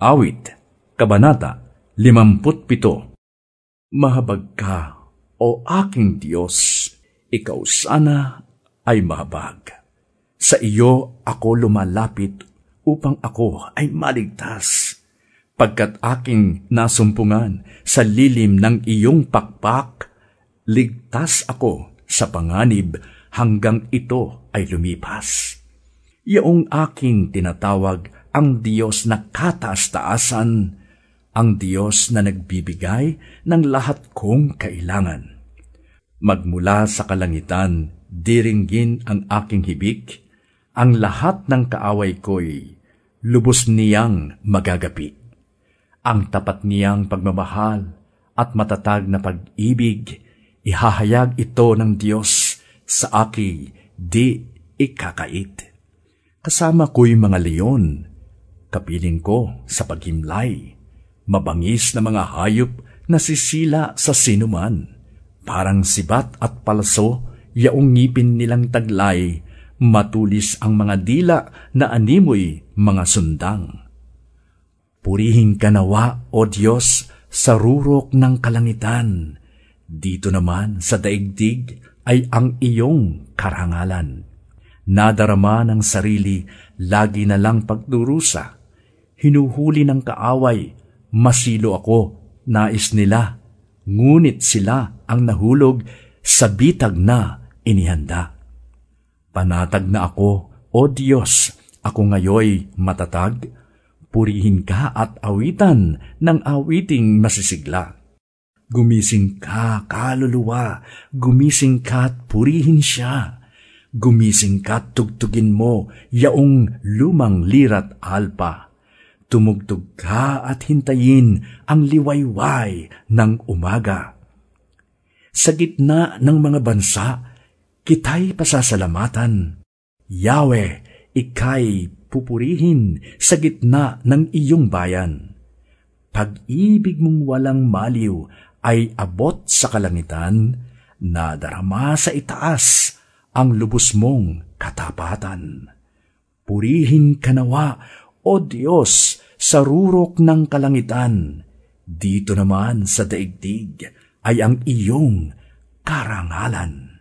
Awit, Kabanata 57 Mahabag ka, o aking Diyos, ikaw sana ay mahabag. Sa iyo ako lumalapit upang ako ay maligtas. Pagkat aking nasumpungan sa lilim ng iyong pakpak, ligtas ako sa panganib hanggang ito ay lumipas. Iyong aking tinatawag ang Diyos na kataas-taasan, ang Diyos na nagbibigay ng lahat kong kailangan. Magmula sa kalangitan, diringgin ang aking hibik, ang lahat ng kaaway ko'y lubos niyang magagapi. Ang tapat niyang pagmamahal at matatag na pag-ibig, ihahayag ito ng Diyos sa aki di ikakait. Kasama ko'y mga leon, kapiling ko sa paghimlay, mabangis na mga hayop na sisila sa sinuman, parang sibat at palso, yaong ngipin nilang taglay, matulis ang mga dila na animoy mga sundang. Purihin ka nawa, O Diyos, sa rurok ng kalangitan. Dito naman sa daigdig ay ang iyong karangalan. Nadarama ng sarili, lagi na lang pagdurusa. Hinuhuli ng kaaway, masilo ako, nais nila. Ngunit sila ang nahulog sa bitag na inihanda. Panatag na ako, O Diyos, ako ngayoy matatag, purihin ka at awitan ng awiting masisigla. Gumising ka, kaluluwa, gumising ka at purihin siya. Gumising ka at tugtugin mo, yaong lumang lirat alpa. Tumugtog ka at hintayin ang liwayway ng umaga. Sa gitna ng mga bansa, kita'y pasasalamatan. Yahweh, ika'y pupurihin sa gitna ng iyong bayan. Pag-ibig mong walang maliw ay abot sa kalangitan, nadarama sa itaas ang lubos mong katapatan. Purihin kanawa, O Diyos, sa rurok ng kalangitan. Dito naman sa daigdig ay ang iyong karangalan.